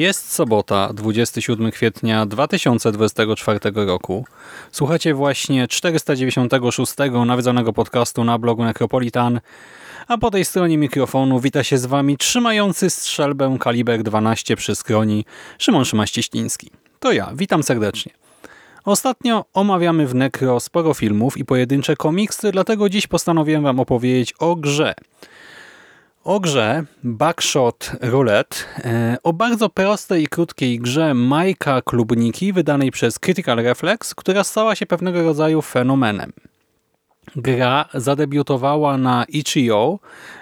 Jest sobota, 27 kwietnia 2024 roku. Słuchacie właśnie 496 nawiedzonego podcastu na blogu Necropolitan, a po tej stronie mikrofonu wita się z Wami trzymający strzelbę kaliber 12 przy skroni Szymon Szymaścieśliński. To ja, witam serdecznie. Ostatnio omawiamy w Necro sporo filmów i pojedyncze komiksy, dlatego dziś postanowiłem Wam opowiedzieć o grze – o grze Backshot Roulette, e, o bardzo prostej i krótkiej grze Majka Klubniki wydanej przez Critical Reflex, która stała się pewnego rodzaju fenomenem. Gra zadebiutowała na itch.io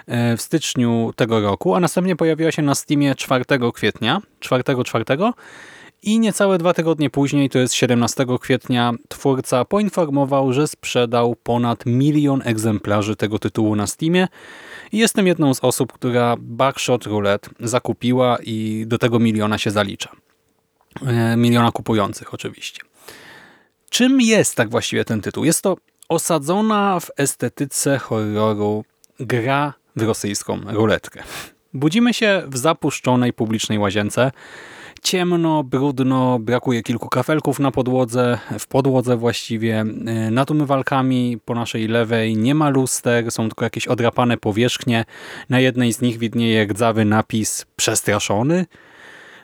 e, w styczniu tego roku, a następnie pojawiła się na Steamie 4 kwietnia, 4.4 i niecałe dwa tygodnie później, to jest 17 kwietnia, twórca poinformował, że sprzedał ponad milion egzemplarzy tego tytułu na Steamie i jestem jedną z osób, która Backshot Roulette zakupiła i do tego miliona się zalicza. E, miliona kupujących oczywiście. Czym jest tak właściwie ten tytuł? Jest to osadzona w estetyce horroru gra w rosyjską ruletkę. Budzimy się w zapuszczonej publicznej łazience, ciemno, brudno, brakuje kilku kafelków na podłodze, w podłodze właściwie. E, nad umywalkami po naszej lewej nie ma luster, są tylko jakieś odrapane powierzchnie. Na jednej z nich widnieje rdzawy napis przestraszony.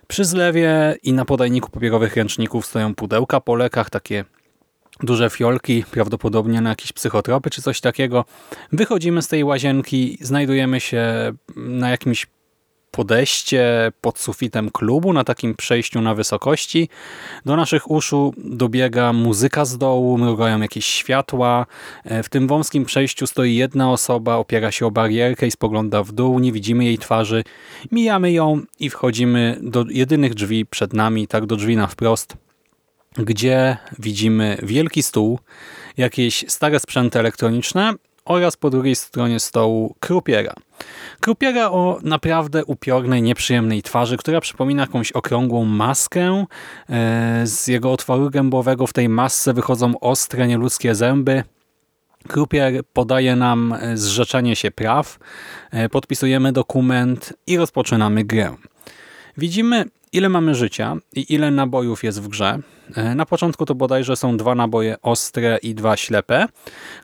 Przy zlewie i na podajniku papierowych ręczników stoją pudełka po lekach, takie duże fiolki, prawdopodobnie na jakieś psychotropy czy coś takiego. Wychodzimy z tej łazienki, znajdujemy się na jakimś podejście pod sufitem klubu, na takim przejściu na wysokości. Do naszych uszu dobiega muzyka z dołu, mrugają jakieś światła. E, w tym wąskim przejściu stoi jedna osoba, opiera się o barierkę i spogląda w dół. Nie widzimy jej twarzy. Mijamy ją i wchodzimy do jedynych drzwi przed nami, tak do drzwi na wprost, gdzie widzimy wielki stół, jakieś stare sprzęty elektroniczne oraz po drugiej stronie stołu krupiera. Krupiera o naprawdę upiornej, nieprzyjemnej twarzy, która przypomina jakąś okrągłą maskę. E, z jego otworu gębowego w tej masce wychodzą ostre, nieludzkie zęby. Krupier podaje nam e, zrzeczenie się praw, e, podpisujemy dokument i rozpoczynamy grę. Widzimy ile mamy życia i ile nabojów jest w grze. E, na początku to bodajże są dwa naboje ostre i dwa ślepe.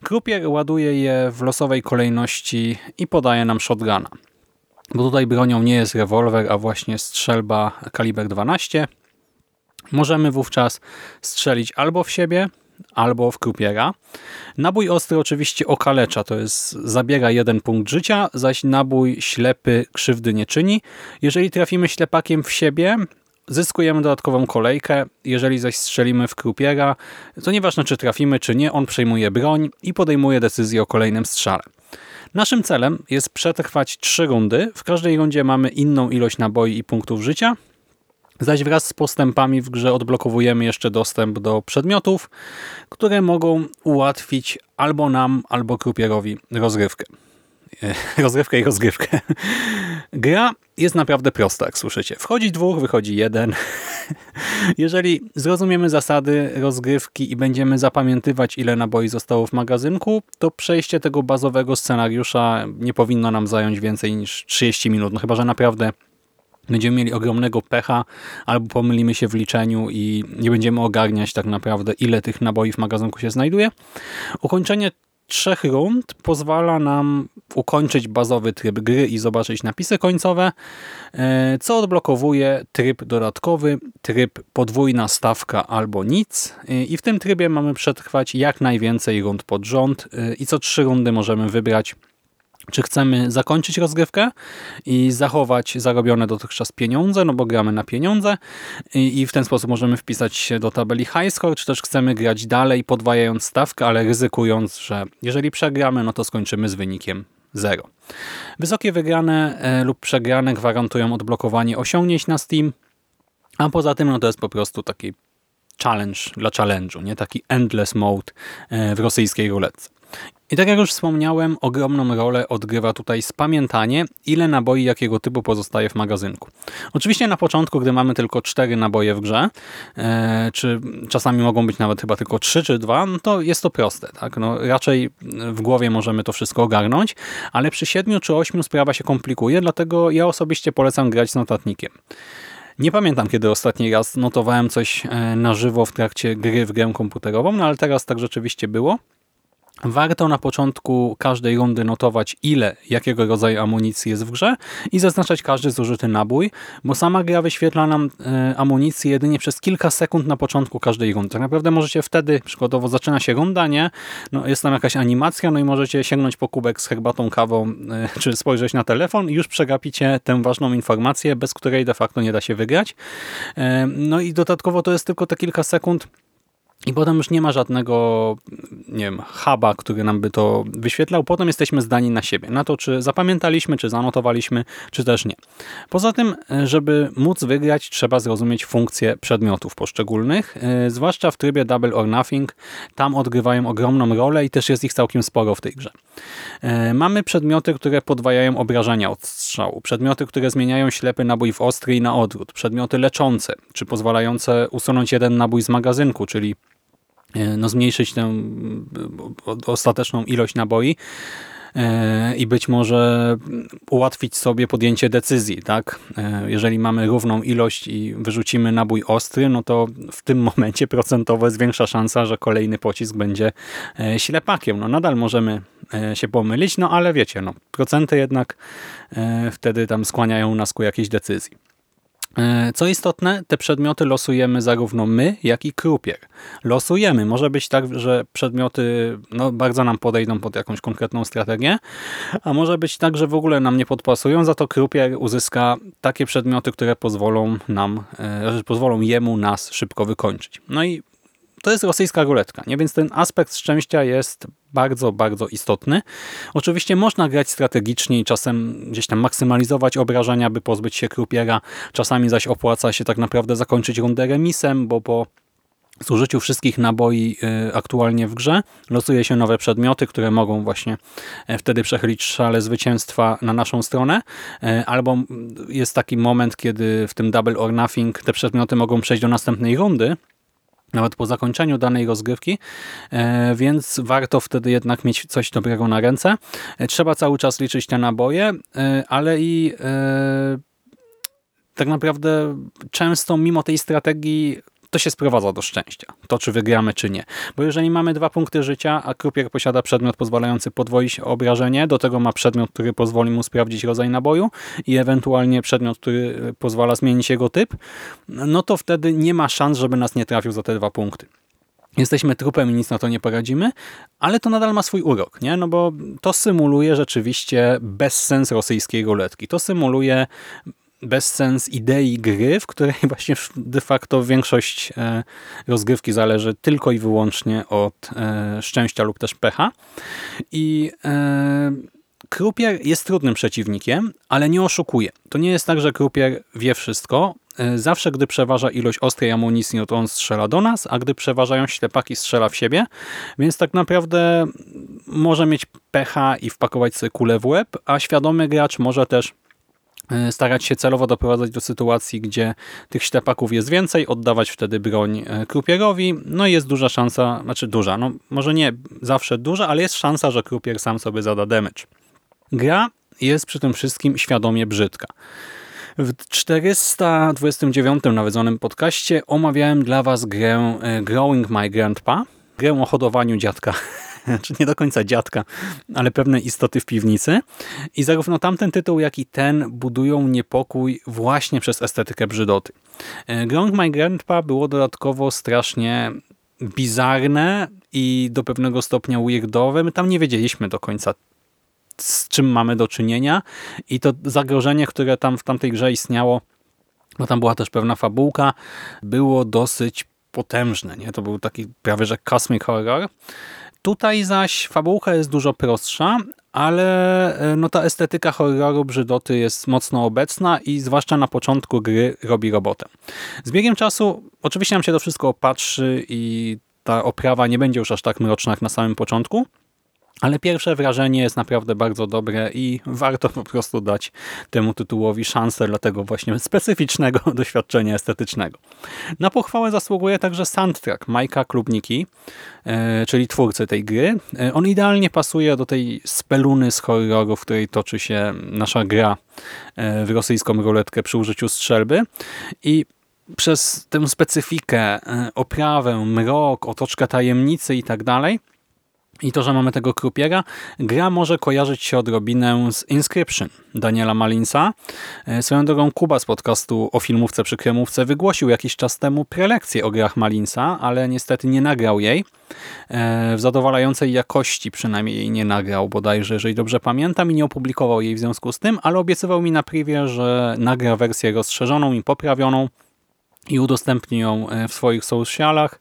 Krupier ładuje je w losowej kolejności i podaje nam shotguna. Bo tutaj bronią nie jest rewolwer, a właśnie strzelba kaliber 12. Możemy wówczas strzelić albo w siebie, albo w krupiera. Nabój ostry oczywiście okalecza, to jest zabiera jeden punkt życia, zaś nabój ślepy krzywdy nie czyni. Jeżeli trafimy ślepakiem w siebie, zyskujemy dodatkową kolejkę. Jeżeli zaś strzelimy w krupiera, to nieważne czy trafimy czy nie, on przejmuje broń i podejmuje decyzję o kolejnym strzale. Naszym celem jest przetrwać trzy rundy. W każdej rundzie mamy inną ilość naboi i punktów życia, Zaś wraz z postępami w grze odblokowujemy jeszcze dostęp do przedmiotów, które mogą ułatwić albo nam, albo krupierowi rozgrywkę. Rozgrywkę i rozgrywkę. Gra jest naprawdę prosta, jak słyszycie. Wchodzi dwóch, wychodzi jeden. Jeżeli zrozumiemy zasady rozgrywki i będziemy zapamiętywać, ile naboi zostało w magazynku, to przejście tego bazowego scenariusza nie powinno nam zająć więcej niż 30 minut. No chyba, że naprawdę będziemy mieli ogromnego pecha albo pomylimy się w liczeniu i nie będziemy ogarniać tak naprawdę ile tych naboi w magazynku się znajduje. Ukończenie trzech rund pozwala nam ukończyć bazowy tryb gry i zobaczyć napisy końcowe, e, co odblokowuje tryb dodatkowy, tryb podwójna stawka albo nic e, i w tym trybie mamy przetrwać jak najwięcej rund pod rząd e, i co trzy rundy możemy wybrać czy chcemy zakończyć rozgrywkę i zachować zarobione dotychczas pieniądze, no bo gramy na pieniądze i, w ten sposób możemy wpisać się do tabeli high score, czy też chcemy grać dalej, podwajając stawkę, ale ryzykując, że jeżeli przegramy, no to skończymy z wynikiem 0. Wysokie wygrane e, lub przegrane gwarantują odblokowanie osiągnięć na Steam, a poza tym no to jest po prostu taki challenge dla challenge'u, nie taki endless mode e, w rosyjskiej ruletce. I tak jak już wspomniałem, ogromną rolę odgrywa tutaj spamiętanie, ile naboi jakiego typu pozostaje w magazynku. Oczywiście na początku, gdy mamy tylko cztery naboje w grze, e, czy czasami mogą być nawet chyba tylko trzy czy dwa, no to jest to proste. Tak? No, raczej w głowie możemy to wszystko ogarnąć, ale przy siedmiu czy ośmiu sprawa się komplikuje, dlatego ja osobiście polecam grać z notatnikiem. Nie pamiętam, kiedy ostatni raz notowałem coś e, na żywo w trakcie gry w grę komputerową, no ale teraz tak rzeczywiście było. Warto na początku każdej rundy notować ile, jakiego rodzaju amunicji jest w grze i zaznaczać każdy zużyty nabój, bo sama gra wyświetla nam e, amunicję jedynie przez kilka sekund na początku każdej rundy. Tak naprawdę możecie wtedy, przykładowo zaczyna się runda, nie? No, jest tam jakaś animacja, no i możecie sięgnąć po kubek z herbatą, kawą, e, czy spojrzeć na telefon i już przegapicie tę ważną informację, bez której de facto nie da się wygrać. E, no i dodatkowo to jest tylko te kilka sekund, i potem już nie ma żadnego, nie wiem, huba, który nam by to wyświetlał. Potem jesteśmy zdani na siebie, na to, czy zapamiętaliśmy, czy zanotowaliśmy, czy też nie. Poza tym, żeby móc wygrać, trzeba zrozumieć funkcje przedmiotów poszczególnych, e, zwłaszcza w trybie Double or Nothing. Tam odgrywają ogromną rolę i też jest ich całkiem sporo w tej grze. E, mamy przedmioty, które podwajają obrażenia od strzału, przedmioty, które zmieniają ślepy nabój w ostry i na odwrót, przedmioty leczące, czy pozwalające usunąć jeden nabój z magazynku, czyli no, zmniejszyć tę ostateczną ilość naboi e, i być może ułatwić sobie podjęcie decyzji. tak? E, jeżeli mamy równą ilość i wyrzucimy nabój ostry, no to w tym momencie procentowo jest większa szansa, że kolejny pocisk będzie ślepakiem. No nadal możemy się pomylić, no ale wiecie, no, procenty jednak wtedy tam skłaniają nas ku jakiejś decyzji. E, co istotne, te przedmioty losujemy zarówno my, jak i krupier. Losujemy. Może być tak, że przedmioty no, bardzo nam podejdą pod jakąś konkretną strategię, a może być tak, że w ogóle nam nie podpasują, za to krupier uzyska takie przedmioty, które pozwolą nam, e, pozwolą jemu nas szybko wykończyć. No i to jest rosyjska ruletka, nie? więc ten aspekt szczęścia jest bardzo, bardzo istotny. Oczywiście można grać strategicznie i czasem gdzieś tam maksymalizować obrażenia, by pozbyć się krupiera. Czasami zaś opłaca się tak naprawdę zakończyć rundę remisem, bo po zużyciu wszystkich naboi y, aktualnie w grze losuje się nowe przedmioty, które mogą właśnie e, wtedy przechylić szale zwycięstwa na naszą stronę. E, albo jest taki moment, kiedy w tym Double or Nothing te przedmioty mogą przejść do następnej rundy, nawet po zakończeniu danej rozgrywki, e, więc warto wtedy jednak mieć coś dobrego na ręce. E, trzeba cały czas liczyć te naboje, e, ale i tak naprawdę często mimo tej strategii to się sprowadza do szczęścia. To, czy wygramy, czy nie. Bo jeżeli mamy dwa punkty życia, a krupier posiada przedmiot pozwalający podwoić obrażenie, do tego ma przedmiot, który pozwoli mu sprawdzić rodzaj naboju i ewentualnie przedmiot, który pozwala zmienić jego typ, no to wtedy nie ma szans, żeby nas nie trafił za te dwa punkty. Jesteśmy trupem i nic na to nie poradzimy, ale to nadal ma swój urok, nie? No bo to symuluje rzeczywiście bezsens rosyjskiej ruletki. To symuluje bezsens idei gry, w której właśnie de facto większość e, rozgrywki zależy tylko i wyłącznie od e, szczęścia lub też pecha. I e, Krupier jest trudnym przeciwnikiem, ale nie oszukuje. To nie jest tak, że Krupier wie wszystko. Zawsze, gdy przeważa ilość ostrej amunicji, no to on strzela do nas, a gdy przeważają ślepaki, strzela w siebie. Więc tak naprawdę może mieć pecha i wpakować sobie kulę w łeb, a świadomy gracz może też starać się celowo doprowadzać do sytuacji, gdzie tych ślepaków jest więcej, oddawać wtedy broń e, krupierowi, no i jest duża szansa, znaczy duża, no może nie zawsze duża, ale jest szansa, że krupier sam sobie zada damage. Gra jest przy tym wszystkim świadomie brzydka. W 429 nawiedzonym podcaście omawiałem dla Was grę e, Growing My Grandpa, grę o hodowaniu dziadka czy nie do końca dziadka, ale pewne istoty w piwnicy. I zarówno tamten tytuł, jak i ten budują niepokój właśnie przez estetykę brzydoty. E, Grong My Grandpa było dodatkowo strasznie bizarne i do pewnego stopnia weirdowe. My tam nie wiedzieliśmy do końca, z czym mamy do czynienia i to zagrożenie, które tam w tamtej grze istniało, bo tam była też pewna fabułka, było dosyć potężne. Nie? To był taki prawie że cosmic horror. Tutaj zaś fabułka jest dużo prostsza, ale e, no ta estetyka horroru brzydoty jest mocno obecna i zwłaszcza na początku gry robi robotę. Z biegiem czasu oczywiście nam się to wszystko opatrzy i ta oprawa nie będzie już aż tak mroczna jak na samym początku, ale pierwsze wrażenie jest naprawdę bardzo dobre i warto po prostu dać temu tytułowi szansę dla tego właśnie specyficznego doświadczenia estetycznego. Na pochwałę zasługuje także soundtrack Majka Klubniki, e, czyli twórcy tej gry. E, on idealnie pasuje do tej speluny z horroru, w której toczy się nasza gra e, w rosyjską ruletkę przy użyciu strzelby i przez tę specyfikę, oprawę, mrok, otoczkę tajemnicy i tak dalej, i to, że mamy tego krupiera, gra może kojarzyć się odrobinę z Inscription Daniela Malinsa. E, swoją drogą Kuba z podcastu o filmówce przy kremówce wygłosił jakiś czas temu prelekcję o grach Malinsa, ale niestety nie nagrał jej. E, w zadowalającej jakości przynajmniej jej nie nagrał bodajże, jeżeli dobrze pamiętam i nie opublikował jej w związku z tym, ale obiecywał mi na privie, że nagra wersję rozszerzoną i poprawioną i udostępni ją e, w swoich socialach,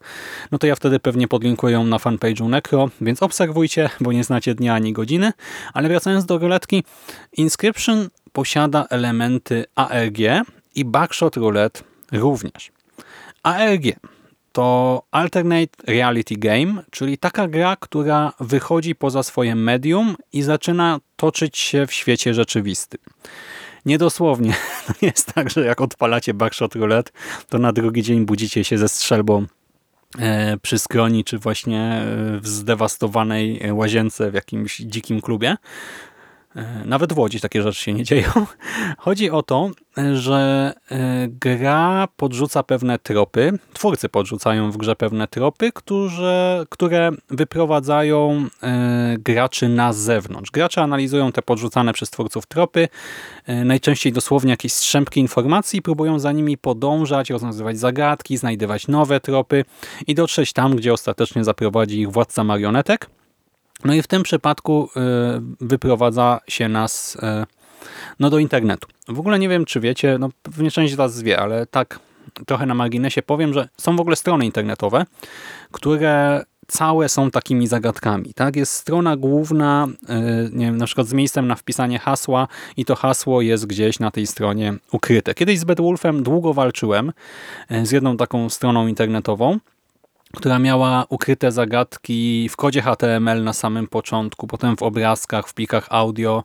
no to ja wtedy pewnie podlinkuję ją na fanpage'u Necro, więc obserwujcie, bo nie znacie dnia ani godziny. Ale wracając do ruletki, Inscription posiada elementy ARG i Backshot Roulette również. ARG to Alternate Reality Game, czyli taka gra, która wychodzi poza swoje medium i zaczyna toczyć się w świecie rzeczywistym. Niedosłownie. Jest tak, że jak odpalacie Backshot Roulette, to na drugi dzień budzicie się ze strzelbą e, przy skroni, czy właśnie e, w zdewastowanej łazience w jakimś dzikim klubie. E, nawet w Łodzi takie rzeczy się nie dzieją. Chodzi o to, że e, gra podrzuca pewne tropy, twórcy podrzucają w grze pewne tropy, które, które wyprowadzają e, graczy na zewnątrz. Gracze analizują te podrzucane przez twórców tropy, najczęściej dosłownie jakieś strzępki informacji, próbują za nimi podążać, rozwiązywać zagadki, znajdywać nowe tropy i dotrzeć tam, gdzie ostatecznie zaprowadzi ich władca marionetek. No i w tym przypadku y, wyprowadza się nas y, no do internetu. W ogóle nie wiem, czy wiecie, no pewnie część z Was wie, ale tak trochę na marginesie powiem, że są w ogóle strony internetowe, które całe są takimi zagadkami. Tak? Jest strona główna, y, nie wiem, na przykład z miejscem na wpisanie hasła i to hasło jest gdzieś na tej stronie ukryte. Kiedyś z Bedwulfem długo walczyłem z jedną taką stroną internetową, która miała ukryte zagadki w kodzie HTML na samym początku, potem w obrazkach, w plikach audio.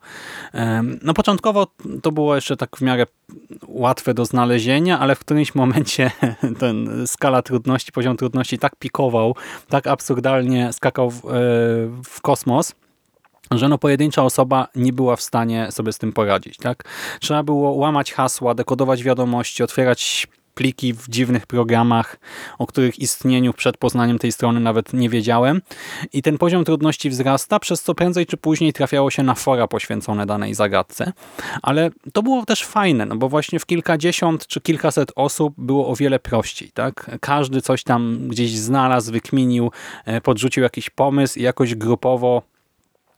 No początkowo to było jeszcze tak w miarę łatwe do znalezienia, ale w którymś momencie ten skala trudności, poziom trudności tak pikował, tak absurdalnie skakał w, e, w kosmos, że no pojedyncza osoba nie była w stanie sobie z tym poradzić. Tak? Trzeba było łamać hasła, dekodować wiadomości, otwierać pliki w dziwnych programach, o których istnieniu przed poznaniem tej strony nawet nie wiedziałem. I ten poziom trudności wzrasta, przez co prędzej czy później trafiało się na fora poświęcone danej zagadce. Ale to było też fajne, no bo właśnie w kilkadziesiąt czy kilkaset osób było o wiele prościej. Tak? Każdy coś tam gdzieś znalazł, wykminił, e, podrzucił jakiś pomysł i jakoś grupowo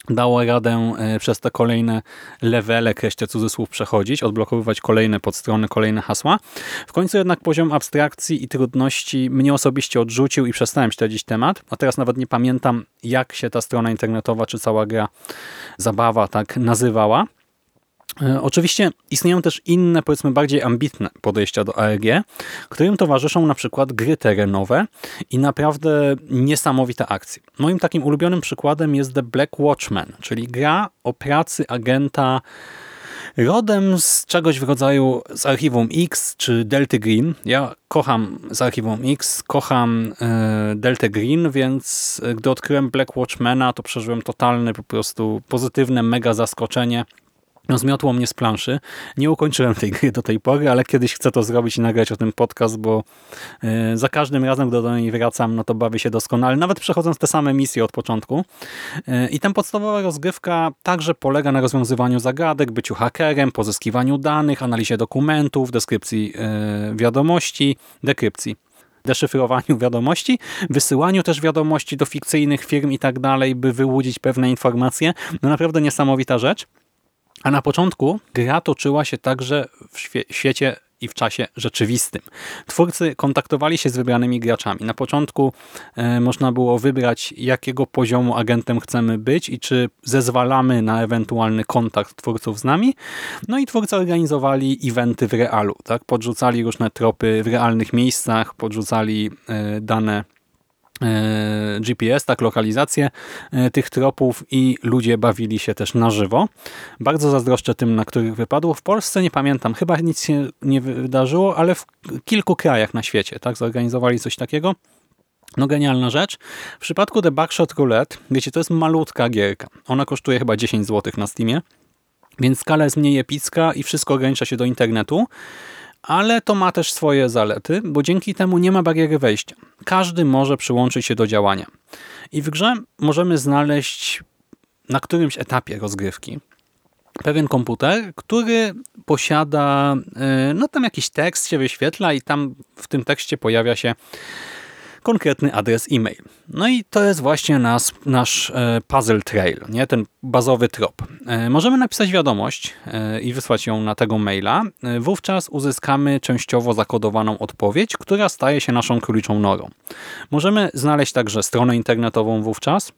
dało radę e, przez te kolejne levele, kreślę cudzysłów, przechodzić, odblokowywać kolejne podstrony, kolejne hasła. W końcu jednak poziom abstrakcji i trudności mnie osobiście odrzucił i przestałem śledzić temat, a teraz nawet nie pamiętam, jak się ta strona internetowa czy cała gra, zabawa tak nazywała. E, oczywiście istnieją też inne, powiedzmy bardziej ambitne podejścia do ARG, którym towarzyszą na przykład gry terenowe i naprawdę niesamowite akcje. Moim takim ulubionym przykładem jest The Black Watchman, czyli gra o pracy agenta rodem z czegoś w rodzaju z Archiwum X czy Delta Green. Ja kocham z Archiwum X, kocham e, Delta Green, więc e, gdy odkryłem Black Watchmana, to przeżyłem totalne po prostu pozytywne mega zaskoczenie no, zmiotło mnie z planszy. Nie ukończyłem tej gry do tej pory, ale kiedyś chcę to zrobić i nagrać o tym podcast, bo e, za każdym razem, gdy do niej wracam, no to bawię się doskonale, nawet przechodząc te same misje od początku. E, I ta podstawowa rozgrywka także polega na rozwiązywaniu zagadek, byciu hakerem, pozyskiwaniu danych, analizie dokumentów, deskrypcji e, wiadomości, dekrypcji deszyfrowaniu wiadomości, wysyłaniu też wiadomości do fikcyjnych firm i tak dalej, by wyłudzić pewne informacje. No naprawdę niesamowita rzecz. A na początku gra toczyła się także w świe świecie i w czasie rzeczywistym. Twórcy kontaktowali się z wybranymi graczami. Na początku e, można było wybrać, jakiego poziomu agentem chcemy być i czy zezwalamy na ewentualny kontakt twórców z nami. No i twórcy organizowali eventy w realu. Tak? Podrzucali różne tropy w realnych miejscach, podrzucali e, dane GPS, tak, lokalizację e, tych tropów i ludzie bawili się też na żywo. Bardzo zazdroszczę tym, na których wypadło. W Polsce nie pamiętam, chyba nic się nie wydarzyło, ale w kilku krajach na świecie tak, zorganizowali coś takiego. No genialna rzecz. W przypadku The Backshot Roulette, wiecie, to jest malutka gierka. Ona kosztuje chyba 10 zł na Steamie, więc skala jest mniej epicka i wszystko ogranicza się do internetu ale to ma też swoje zalety, bo dzięki temu nie ma bariery wejścia. Każdy może przyłączyć się do działania. I w grze możemy znaleźć na którymś etapie rozgrywki pewien komputer, który posiada, e, no tam jakiś tekst się wyświetla i tam w tym tekście pojawia się konkretny adres e-mail. No i to jest właśnie nas, nasz e, puzzle trail, nie? ten bazowy trop. E, możemy napisać wiadomość e, i wysłać ją na tego maila. Wówczas uzyskamy częściowo zakodowaną odpowiedź, która staje się naszą króliczą norą. Możemy znaleźć także stronę internetową wówczas,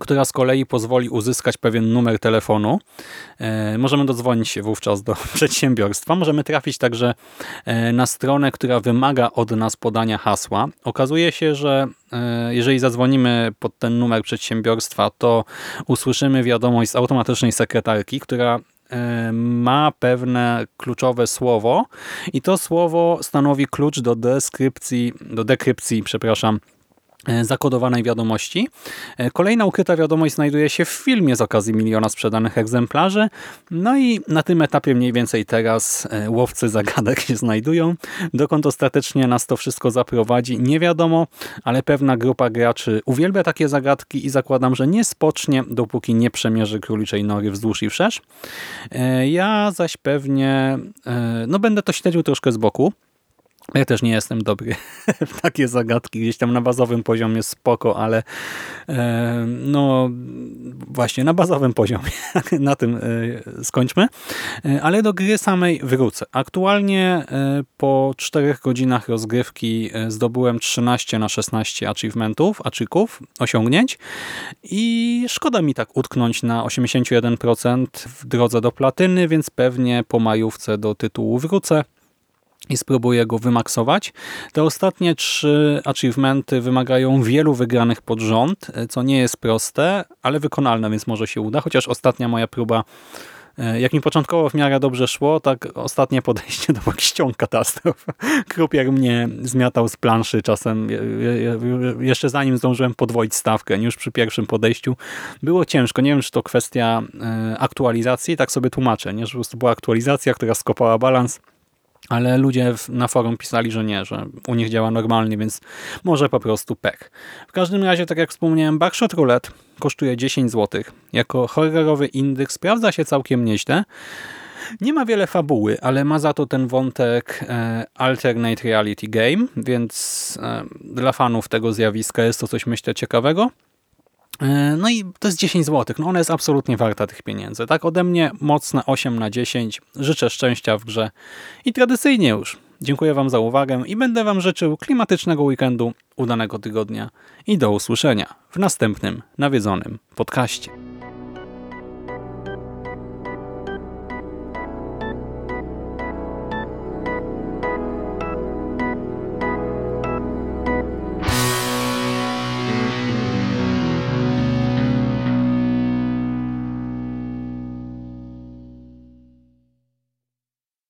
która z kolei pozwoli uzyskać pewien numer telefonu. E, możemy dodzwonić się wówczas do przedsiębiorstwa. Możemy trafić także e, na stronę, która wymaga od nas podania hasła. Okazuje się, że jeżeli zadzwonimy pod ten numer przedsiębiorstwa, to usłyszymy wiadomość z automatycznej sekretarki, która ma pewne kluczowe słowo i to słowo stanowi klucz do deskrypcji, do dekrypcji, przepraszam, E, zakodowanej wiadomości. E, kolejna ukryta wiadomość znajduje się w filmie z okazji miliona sprzedanych egzemplarzy. No i na tym etapie mniej więcej teraz e, łowcy zagadek się znajdują. Dokąd ostatecznie nas to wszystko zaprowadzi, nie wiadomo, ale pewna grupa graczy uwielbia takie zagadki i zakładam, że nie spocznie, dopóki nie przemierzy króliczej nory wzdłuż i wszerz. Ja zaś pewnie no będę to śledził troszkę z boku. Ja też nie jestem dobry w takie zagadki. Gdzieś tam na bazowym poziomie spoko, ale e, no właśnie na bazowym poziomie. na tym e, skończmy. E, ale do gry samej wrócę. Aktualnie e, po 4 godzinach rozgrywki e, zdobyłem 13 na 16 achievementów, achików, osiągnięć i szkoda mi tak utknąć na 81% w drodze do platyny, więc pewnie po majówce do tytułu wrócę i spróbuję go wymaksować. Te ostatnie trzy achievementy wymagają wielu wygranych pod rząd, co nie jest proste, ale wykonalne, więc może się uda. Chociaż ostatnia moja próba, e, jak mi początkowo w miarę dobrze szło, tak ostatnie podejście to jakiś ciąg katastrof. Krupier mnie zmiatał z planszy czasem, jeszcze zanim zdążyłem podwoić stawkę, już przy pierwszym podejściu. Było ciężko. Nie wiem, czy to kwestia e, aktualizacji, tak sobie tłumaczę, nie? że po prostu była aktualizacja, która skopała balans ale ludzie na forum pisali, że nie, że u nich działa normalnie, więc może po prostu pech. W każdym razie, tak jak wspomniałem, Backshot Roulette kosztuje 10 zł. Jako horrorowy indyk sprawdza się całkiem nieźle. Nie ma wiele fabuły, ale ma za to ten wątek e, alternate reality game, więc e, dla fanów tego zjawiska jest to coś, myślę, ciekawego. E, no i to jest 10 zł. No ona jest absolutnie warta tych pieniędzy. Tak ode mnie mocne 8 na 10. Życzę szczęścia w grze. I tradycyjnie już dziękuję Wam za uwagę i będę Wam życzył klimatycznego weekendu, udanego tygodnia i do usłyszenia w następnym nawiedzonym podcaście.